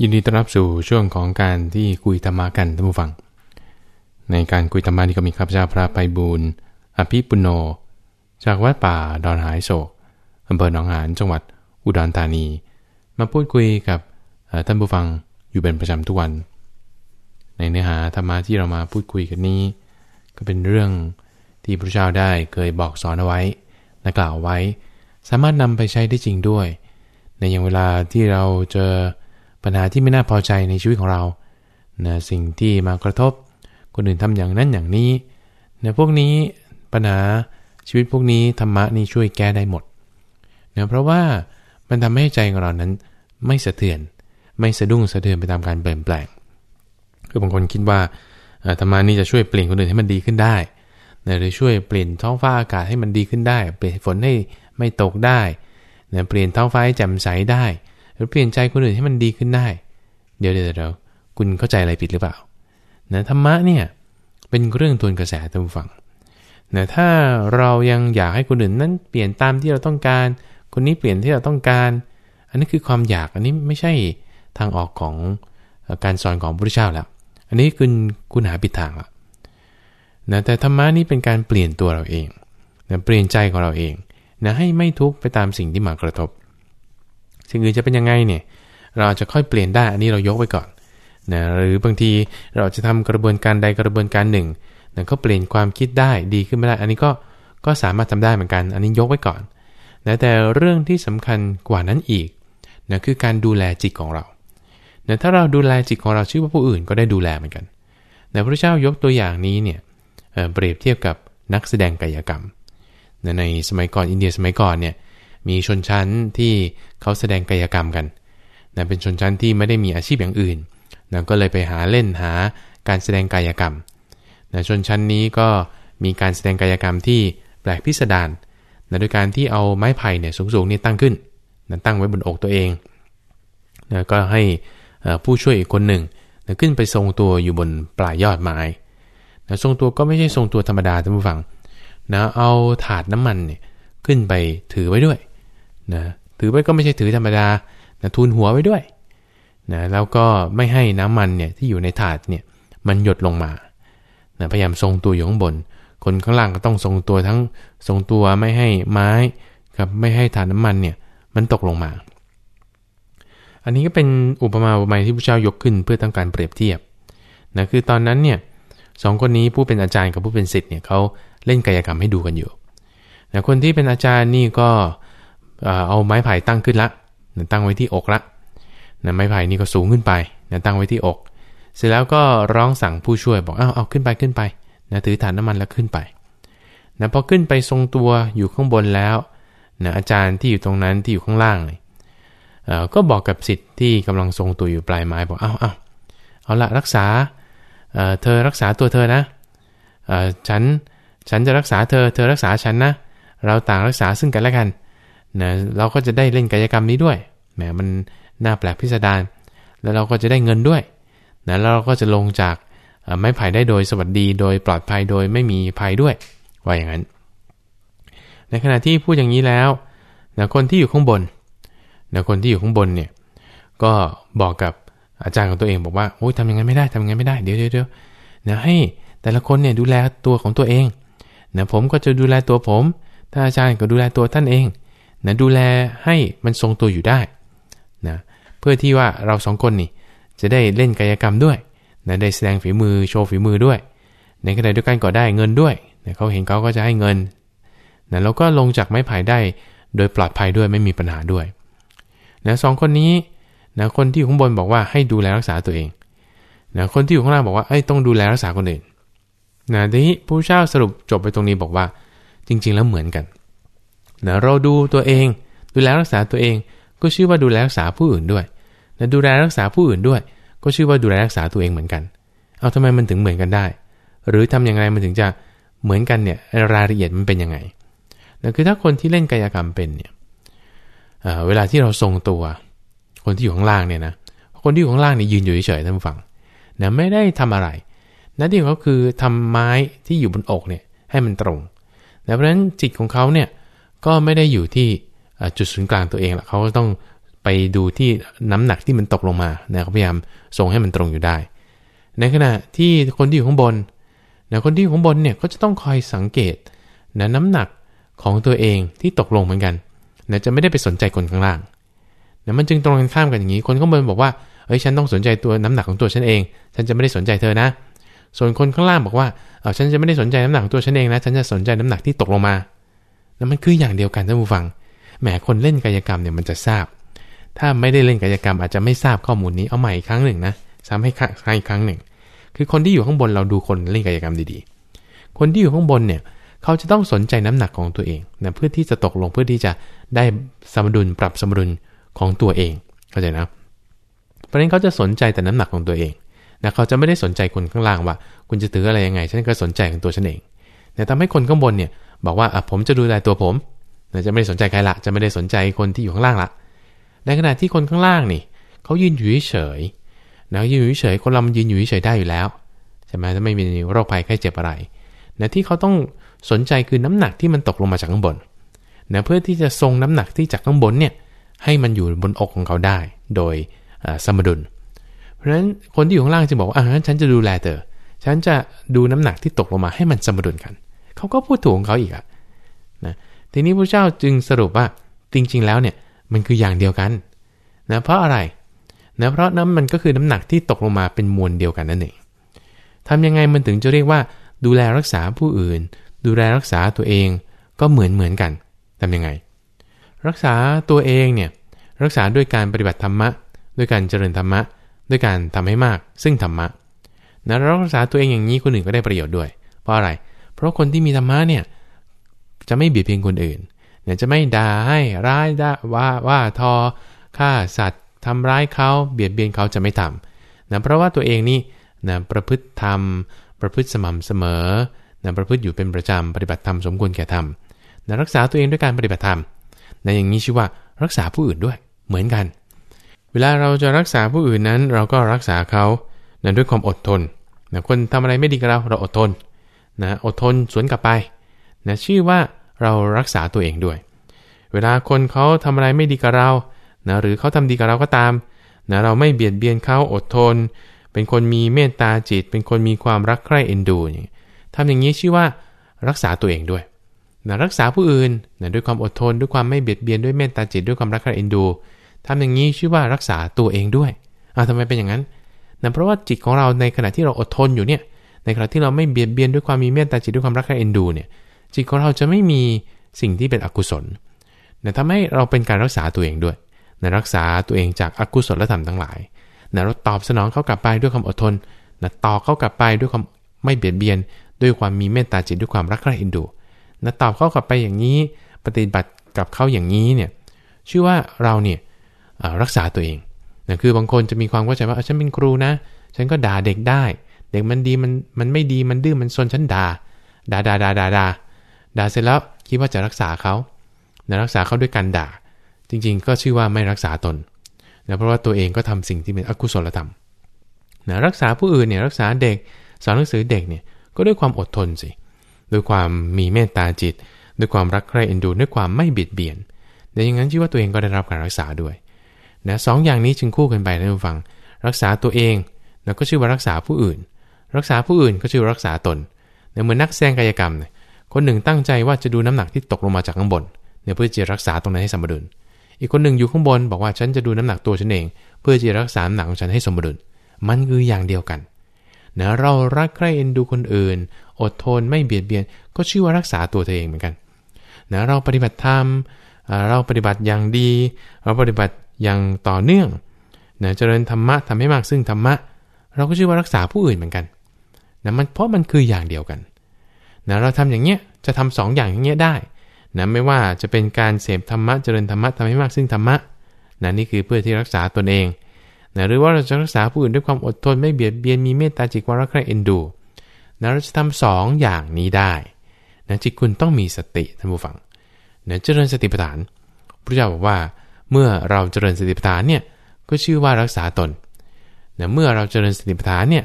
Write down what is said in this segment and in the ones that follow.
ยินดีต้อนรับสู่ช่วงของการที่คุยธรรมะกันท่านผู้ฟัง ในการคุยธรรมะนี้ก็มีข้าพเจ้าพระไปบูรณ์อภิปุโน จากวัดป่าดอนหายโศกอำเภอหนองหานจังหวัดอุดรธานี มาพูดคุยกับท่านผู้ฟังอยู่เป็นประจำทุกวัน ในเนื้อหาธรรมะที่เรามาพูดคุยกันนี้ ก็เป็นเรื่องที่พระเจ้าได้เคยบอกสอนเอาไว้และกล่าวไว้ สามารถนำไปใช้ได้จริงด้วย ในอย่างเวลาที่เราเจอ ปัญหาที่ไม่น่าพอใจในชีวิตของเรานะสิ่งที่มากระทบ คนอื่นทำอย่างนั้นอย่างนี้นะพวกนี้ปัญหาชีวิตพวกนี้ธรรมะนี่ช่วยแก้ได้หมดนะเพราะว่ามันทำให้ใจของเรานั้นไม่สะเทือน ไม่สะดุ้งสะเทือนไปตามการเปลี่ยนแปลง คือบางคนคิดว่าธรรมะนี่จะช่วยเปลี่ยนคนอื่นให้มันดีขึ้นได้นะหรือช่วยเปลี่ยนท้องฟ้าอากาศให้มันดีขึ้นได้ เปลี่ยนฝนให้ไม่ตกได้นะเปลี่ยนท้องฟ้าให้แจ่มใสได้ หรือเปลี่ยนใจคนอื่นให้มันดีขึ้นได้ เดี๋ยวเดี๋ยวเดี๋ยวคุณเข้าใจอะไรผิดหรือเปล่านะธรรมะเนี่ยเป็นเรื่องทวนกระแสท่านผู้ฟังนะถ้าเรายังอยากให้คนอื่นนั้นเปลี่ยนตามที่เราต้องการ คนนี้เปลี่ยนที่เราต้องการ อันนี้คือความอยากอันนี้ไม่ใช่ทางออกของการสอนของพระพุทธเจ้าแล้ว อันนี้คุณคุณหาผิดทางละนะแต่ธรรมะนี่เป็นการเปลี่ยนตัวเราเองนะเปลี่ยนใจของเราเองนะให้ไม่ทุกข์ไปตามสิ่งที่มากระทบ สิ่งอื่นจะเป็นยังไงเนี่ย เราจะค่อยเปลี่ยนได้ อันนี้เรายกไว้ก่อนนะหรือบางทีเราจะทำกระบวนการใดกระบวนการหนึ่งนะก็เปลี่ยนความคิดได้ดีขึ้นไม่ได้ อันนี้ก็ก็สามารถทำได้เหมือนกัน อันนี้ยกไว้ก่อนนะแต่เรื่องที่สำคัญกว่านั้นอีกนะคือการดูแลจิตของเรานะถ้าเราดูแลจิตของเราชื่อว่าผู้อื่นก็ได้ดูแลเหมือนกันนะพระเจ้ายกตัวอย่างนี้เนี่ยเปรียบเทียบกับนักแสดงกายกรรมนะในสมัยก่อนอินเดียสมัยก่อนเนี่ย มีชนชั้นที่เขาแสดงกายกรรมกันนะเป็นชนชั้นที่ไม่ได้มีอาชีพอย่างอื่นนะก็เลยไปหาเล่นหาการแสดงกายกรรมนะชนชั้นนี้ก็มีการแสดงกายกรรมที่แปลกพิสดารนะโดยการที่เอาไม้ไผ่เนี่ยสูงๆนี่ตั้งขึ้นนะตั้งไว้บนอกตัวเองนะก็ให้ผู้ช่วยอีกคนหนึ่งนะขึ้นไปทรงตัวอยู่บนปลายยอดไม้นะทรงตัวก็ไม่ใช่ทรงตัวธรรมดาท่านผู้ฟังนะเอาถาดน้ำมันเนี่ยขึ้นไปถือไว้ด้วย นะถือไว้ก็ไม่ใช่ถือธรรมดานะทุนหัวไว้ด้วยนะแล้วก็ไม่ให้น้ำมันเนี่ยที่อยู่ในถาดเนี่ยมันหยดลงมานะพยายามทรงตัวอยู่ข้างบน คนข้างล่างก็ต้องทรงตัวทั้งทรงตัวไม่ให้ไม้กับไม่ให้ถาดน้ำมันเนี่ยมันตกลงมา อันนี้ก็เป็นอุปมาอุปไมยที่พระเจ้ายกขึ้นเพื่อต้องการเปรียบเทียบนะคือตอนนั้นเนี่ยสองคนนี้ผู้เป็นอาจารย์กับผู้เป็นศิษย์เนี่ยเขาเล่นกายกรรมให้ดูกันอยู่นะคนที่เป็นอาจารย์นี่ก็เเอาไม้ไผ่ตั้งขึ้นละตั้งไว้ที่อกละนะไม้ไผ่นี่ก็สูงขึ้นไปนะตั้งไว้ที่อก เสร็จแล้วก็ร้องสั่งผู้ช่วยบอกเอาเอาขึ้นไปขึ้นไปนะถือฐานน้ำมันแล้วขึ้นไปนะพอขึ้นไปทรงตัวอยู่ข้างบนแล้วนะอาจารย์ที่อยู่ตรงนั้นที่อยู่ข้างล่างเลยก็บอกกับสิทธิ์ที่กำลังทรงตัวอยู่ปลายไม้บอกเอาเอาเอาละรักษาเธอรักษาตัวเธอนะฉันฉันจะรักษาเธอเธอรักษาฉันนะ เราต่างรักษาซึ่งกันและกัน นะเราก็จะได้เล่นกายกรรมนี้ด้วยแหมมันน่าแปลกพิสดารแล้วเราก็จะได้เงินด้วยนะแล้วเราก็จะลงจากไม้ไผ่ได้โดยสวัสดีโดยปลอดภัยโดยไม่มีภัยด้วยว่าอย่างนั้น ในขณะที่พูดอย่างนี้แล้วนะคนที่อยู่ข้างบนนะคนที่อยู่ข้างบนเนี่ยก็บอกกับอาจารย์ของตัวเองบอกว่าโอ้ยทำยังไงไม่ได้ทำยังไงไม่ได้เดี๋ยวเดี๋ยวเดี๋ยวนะให้แต่ละคนเนี่ยดูแลตัวของตัวเองนะผมก็จะดูแลตัวผมท่านอาจารย์ก็ดูแลตัวท่านเอง นะดูแลให้มันทรงตัวอยู่ได้นะเพื่อที่ว่าเราสองคนนี่จะได้เล่นกายกรรมด้วยนะได้แสดงฝีมือโชว์ฝีมือด้วย ในขณะเดียวกันก็ได้เงินด้วยนะเขาเห็นเขาก็จะให้เงินนะแล้วก็ลงจากไม้ไผ่ได้โดยปลอดภัยด้วยไม่มีปัญหาด้วยนะสองคนนี้นะคนที่อยู่ข้างบนบอกว่าให้ดูแลรักษาตัวเองนะคนที่อยู่ข้างล่างบอกว่าไอ้ต้องดูแลรักษาคนอื่นนะทีนี้ผู้เช่าสรุปจบไปตรงนี้บอกว่าจริง ๆ แล้วเหมือนกัน นะเราดูตัวเอง ดูแลรักษาตัวเอง ก็ชื่อว่าดูแลรักษาผู้อื่นด้วยนะดูแลรักษาผู้อื่นด้วย ก็ชื่อว่าดูแลรักษาตัวเองเหมือนกัน เอาทำไมมันถึงเหมือนกันได้ หรือทำอย่างไรมันถึงจะเหมือนกันเนี่ยรายละเอียดมันเป็นยังไงนะคือถ้าคนที่เล่นกายกรรมเป็นเนี่ยเเวลาที่เราทรงตัว คนที่อยู่ข้างล่างเนี่ยนะคนที่อยู่ข้างล่างเนี่ยยืนอยู่เฉยๆท่านฟังนะไม่ได้ทำอะไรหน้าที่ของเขาคือทำไม้ที่อยู่บนอกเนี่ยให้มันตรงเพราะฉะนั้นจิตของเขาเนี่ย ก็ไม่ได้อยู่ที่จุดศูนย์กลางตัวเองละเขาก็ต้องไปดูที่น้ำหนักที่มันตกลงมานะเขาพยายามทรงให้มันตรงอยู่ได้ ในขณะที่คนที่อยู่ข้างบนนะคนที่อยู่ข้างบนเนี่ยก็จะต้องคอยสังเกตนะน้ำหนักของตัวเองที่ตกลงเหมือนกันนะจะไม่ได้ไปสนใจคนข้างล่างนะมันจึงตรงกันข้ามกันอย่างนี้ คนข้างบนบอกว่าเอ้ยฉันต้องสนใจตัวน้ำหนักของตัวฉันเอง ฉันจะไม่ได้สนใจเธอนะ ส่วนคนข้างล่างบอกว่า เออฉันจะไม่ได้สนใจน้ำหนักของตัวฉันเองนะ ฉันจะสนใจน้ำหนักที่ตกลงมา แล้วมันคืออย่างเดียวกันท่านผู้ฟัง แหมคนเล่นกายกรรมเนี่ยมันจะทราบ ถ้าไม่ได้เล่นกายกรรมอาจจะไม่ทราบข้อมูลนี้เอาใหม่อีกครั้งหนึ่งนะซ้ำให้ให้อีกครั้งหนึ่ง คือคนที่อยู่ข้างบนเราดูคนเล่นกายกรรมดีๆ คนที่อยู่ข้างบนเนี่ยเขาจะต้องสนใจน้ำหนักของตัวเองนะเพื่อที่จะตกลงเพื่อที่จะได้สมดุลปรับสมดุลของตัวเองเข้าใจนะเพราะฉะนั้นเขาจะสนใจแต่น้ำหนักของตัวเองนะเขาจะไม่ได้สนใจคนข้างล่างว่า คุณจะถืออะไรยังไง ฉันก็สนใจของตัวฉันเองแต่ทำให้คนข้างบนเนี่ย บอกว่าผมจะดูแลตัวผมจะไม่ได้สนใจใครละจะไม่ได้สนใจคนที่อยู่ข้างล่างละในขณะที่คนข้างล่างนี่เขายืนอยู่เฉยนะยืนอยู่เฉยคนเรามันยืนอยู่เฉยได้อยู่แล้วใช่ไหมถ้าไม่มีโรคภัยไข้เจ็บอะไรนะที่เขาต้องสนใจคือน้ำหนักที่มันตกลงมาจากข้างบนนะเพื่อที่จะทรงน้ำหนักที่จากข้างบนเนี่ยให้มันอยู่บนอกของเขาได้ โดยสมดุล เพราะฉะนั้นคนที่อยู่ข้างล่างจะบอกว่าอ่าฉันจะดูแลเธอฉันจะดูน้ำหนักที่ตกลงมาให้มันสมดุลกัน เขาก็พูดถูกของเขาอีกอะนะทีนี้พระเจ้าจึงสรุปว่าจริงๆแล้วเนี่ยมันคืออย่างเดียวกันนะเพราะอะไรนะเพราะน้ำมันก็คือน้ำหนักที่ตกลงมาเป็นมวลเดียวกันนั่นเองทำยังไงมันถึงจะเรียกว่า ดูแลรักษาผู้อื่น ดูแลรักษาตัวเองก็เหมือนเหมือนกันทำยังไง รักษาตัวเองเนี่ยรักษาด้วยการปฏิบัติธรรมะ ด้วยการเจริญธรรมะ ด้วยการทำให้มาก ซึ่งธรรมะนะรักษาตัวเองอย่างนี้คนอื่นก็ได้ประโยชน์ด้วย เพราะอะไร เพราะคนที่มีธรรมะเนี่ยจะไม่เบียดเบียนคนอื่นเนี่ยจะไม่ด่าให้ร้ายด่าว่าว่าทอฆ่าสัตว์ทำร้ายเขาเบียดเบียนเขาจะไม่ทำนะเพราะว่าตัวเองนี่นะประพฤติธรรม ประพฤติสม่ำเสมอนะประพฤติอยู่เป็นประจำปฏิบัติธรรมสมควรแก่ธรรมนะรักษาตัวเองด้วยการปฏิบัติธรรมนะอย่างนี้ชื่อว่ารักษาผู้อื่นด้วยเหมือนกัน เวลาเราจะรักษาผู้อื่นนั้น เราก็รักษาเขานะด้วยความอดทนนะคนทำอะไรไม่ดีกับเราเราอดทน นะอดทนสวนกลับไปนะชื่อว่าเรารักษาตัวเองด้วย เวลาคนเขาทำอะไรไม่ดีกับเรานะหรือเขาทำดีกับเราก็ตามนะเราไม่เบียดเบียนเขาอดทน เป็นคนมีเมตตาจิต เป็นคนมีความรักใคร่เอ็นดูอย่างทำอย่างนี้ชื่อว่ารักษาตัวเองด้วยนะรักษาผู้อื่นนะด้วยความอดทน ด้วยความไม่เบียดเบียนด้วยเมตตาจิต ด้วยความรักใคร่เอ็นดูทำอย่างนี้ชื่อว่ารักษาตัวเองด้วยอ้าทำไมเป็นอย่างนั้นนะเพราะว่าจิตของเราในขณะที่เราอดทนอยู่เนี่ย ในขณะที่เราไม่เบียดเบียนด้วยความมีเมตตาจิตด้วยความรักใคร่เอ็นดูเนี่ยจิตของเราจะไม่มีสิ่งที่เป็นอกุศลนะทำให้เราเป็นการรักษาตัวเองด้วยนะรักษาตัวเองจากอากุศลธรรมทั้งหลายนะเราตอบสนองเขากลับไปด้วยความอดทนนะต่อเขากลับไปด้วยความไม่เบียดเบียน ด้วยความมีเมตตาจิตด้วยความรักใคร่เอ็นดูนะตอบเขากลับไปอย่างนี้ ปฏิบัติกับเขาอย่างนี้เนี่ยชื่อว่าเราเนี่ยรักษาตัวเองนะคือบางคนจะมีความเข้าใจว่าฉันเป็นครูนะ ฉันก็ด่าเด็กได้ เด็กมันดีมันมันไม่ดีมันดื้อมันซนฉันด่าด่าด่าด่าด่าด่าด่าเสร็จแล้วคิดว่าจะรักษาเขานะรักษาเขาด้วยการด่า จริงๆ ก็ชื่อว่าไม่รักษาตนนะเพราะว่าตัวเองก็ทำสิ่งที่เป็นอกุศลธรรมนะรักษาผู้อื่นเนี่ยรักษาเด็กสอนหนังสือเด็กเนี่ยก็ด้วยความอดทนสิด้วยความมีเมตตาจิต ด้วยความรักใคร่เอ็นดูด้วยความไม่เบียดเบียนแต่อย่างนั้นชื่อว่าตัวเองก็ได้รับการรักษาด้วยนะสองอย่างนี้จึงคู่กันไปนะทุกฟัง รักษาตัวเองแล้วก็ชื่อว่ารักษาผู้อื่น รักษาผู้อื่นก็ชื่อรักษาตนเหมือนนักแสดงกายกรรมเนี่ยคนหนึ่งตั้งใจว่าจะดูน้ำหนักที่ตกลงมาจากข้างบนเนี่ยเพื่อจะรักษาตรงนั้นให้สมดุล อีกคนหนึ่งอยู่ข้างบนบอกว่าฉันจะดูน้ำหนักตัวฉันเอง เพื่อจะรักษาน้ำหนักของฉันให้สมดุล มันคืออย่างเดียวกันนะเรารักใคร่เอ็นดูคนอื่น อดทนไม่เบียดเบียน ก็ชื่อว่ารักษาตัวเธอเองเหมือนกันนะเราปฏิบัติธรรมเราปฏิบัติอย่างดี เราปฏิบัติอย่างต่อเนื่องนะเจริญธรรมะทำให้มากซึ่งธรรมะ เราก็ชื่อว่ารักษาผู้อื่นเหมือนกัน นะมันเพราะมันคืออย่างเดียวกันนะเราทำอย่างเงี้ยจะทำสองอย่างอย่างเงี้ยได้นะไม่ว่าจะเป็นการเสพธรรมะเจริญธรรมะทำให้มากซึ่งธรรมะนะนี่คือเพื่อที่รักษาตนเองนะหรือว่าเราจะรักษาผู้อื่นด้วยความอดทนไม่เบียดเบียนมีเมตตาจิตวารักใคร่เอ็นดูนะเราจะทำสองอย่างนี้ได้นะจิตคุณต้องมีสติท่านผู้ฟังนะเจริญสติปัฏฐานพระเจ้าบอกว่าเมื่อเราเจริญสติปัฏฐานเนี่ยก็ชื่อว่ารักษาตนนะเมื่อเราเจริญสติปัฏฐานเนี่ย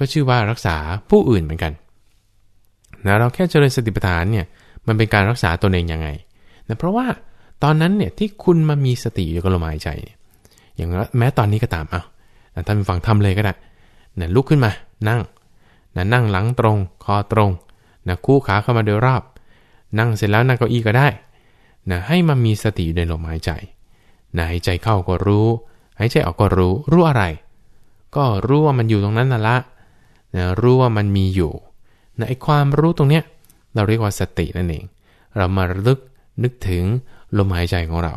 ก็ชื่อว่ารักษาผู้อื่นเหมือนกันนะเราแค่เจริญสติปัฏฐานเนี่ยมันเป็นการรักษาตนเองยังไงนะเพราะว่าตอนนั้นเนี่ยที่คุณมามีสติอยู่กับลมหายใจเนี่ยอย่างแม้ตอนนี้ก็ตามเอาท่านฟังทำเลยก็ได้นะลุกขึ้นมานั่งนะนั่งหลังตรง คอตรงนะคู่ขาเข้ามาโดยรอบ นั่งเสร็จแล้วนั่งเก้าอี้ก็ได้นะให้มันมีสติอยู่ในลมหายใจนะหายใจเข้าก็รู้ หายใจออกก็รู้ รู้อะไร ก็รู้ว่ามันอยู่ตรงนั้นน่ะละ นะรู้ว่ามันมีอยู่นะไอ้ความรู้ตรงเนี้ยเราเรียกว่าสตินั่นเอง เรามาระลึกนึกถึงลมหายใจของเรา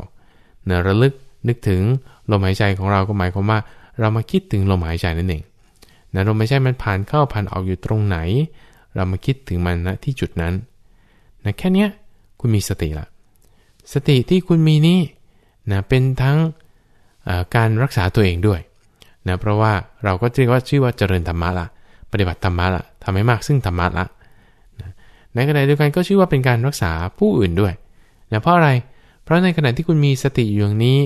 นะระลึกนึกถึงลมหายใจของเราก็หมายความว่า เรามาคิดถึงลมหายใจนั่นเองนะลมหายใจมันผ่านเข้าผ่านออกอยู่ตรงไหน เรามาคิดถึงมันนะที่จุดนั้นนะแค่นี้คุณมีสติละสติที่คุณมีนี่นะเป็นทั้งการรักษาตัวเองด้วยนะเพราะว่าเราก็เรียกว่าชื่อว่าเจริญธรรมะละ ปฏิบัติธรรมะละทำให้มากซึ่งธรรมะละในขณะเดียวกันก็ชื่อว่าเป็นการรักษาผู้อื่นด้วยนะเพราะอะไร เพราะในขณะที่คุณมีสติอยู่อย่างนี้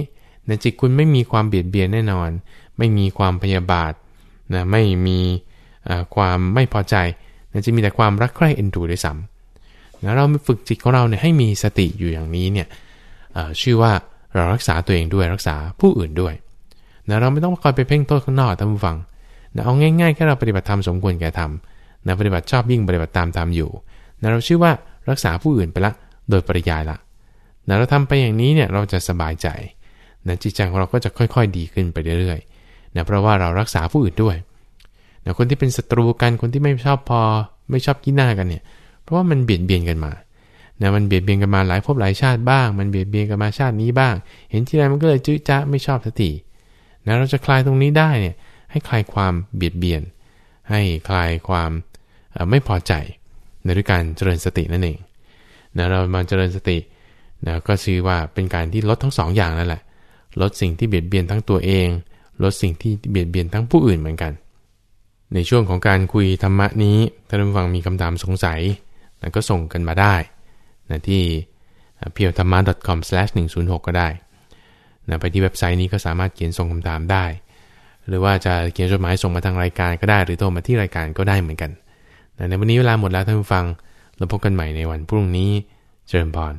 นะจิตคุณไม่มีความเบียดเบียนแน่นอน ไม่มีความพยาบาทนะไม่มีความไม่พอใจนะจะมีแต่ความรักใคร่เอ็นดูด้วยซ้ำนะเราฝึกจิตของเราเนี่ยให้มีสติอยู่อย่างนี้เนี่ยชื่อว่าเรารักษาตัวเองด้วยรักษาผู้อื่นด้วยนะเราไม่ต้องคอยไปเพ่งโทษข้างนอกท่านผู้ฟัง นะเอาง่ายๆแค่เราปฏิบัติธรรมสมควรแก่ทำนะปฏิบัติชอบยิ่งปฏิบัติตามตามอยู่นะเราชื่อว่ารักษาผู้อื่นไปละโดยปริยายละนะเราทำไปอย่างนี้เนี่ยเราจะสบายใจนะจิตใจของเราก็จะค่อยๆดีขึ้นไปเรื่อยๆนะเพราะว่าเรารักษาผู้อื่นด้วยนะคนที่เป็นศัตรูกันคนที่ไม่ชอบพอ ไม่ชอบกินหน้ากันเนี่ย เพราะว่ามันเบียดเบียนกันมานะมันเบียดเบียนกันมาหลายภพหลายชาติบ้าง มันเบียดเบียนกันมาชาตินี้บ้าง เห็นที่ไรมันก็เลยจื้อจ้าไม่ชอบสักทีนะเราจะคลายตรงนี้ได้เนี่ย ให้คลายความเบียดเบียน ให้คลายความไม่พอใจในด้วยการเจริญสตินั่นเองนะเรามาเจริญสตินะก็ชื่อว่าเป็นการที่ลดทั้งสองอย่างนั่นแหละ ลดสิ่งที่เบียดเบียนทั้งตัวเอง ลดสิ่งที่เบียดเบียนทั้งผู้อื่นเหมือนกัน ในช่วงของการคุยธรรมะนี้ถ้าท่านฟังมีคำถามสงสัยนะก็ส่งกันมาได้นะที่ p e e l t h a m m a c o m 1 0 6ก็ได้นะไปที่เว็บไซต์นี้ก็สามารถเขียนส่งคำถามได้ หรือว่าจะเขียนจดหมายส่งมาทางรายการก็ได้ หรือโทรมาที่รายการก็ได้เหมือนกันแต่ในวันนี้เวลาหมดแล้วท่านผู้ฟังเราพบกันใหม่ในวันพรุ่งนี้ เจริญพร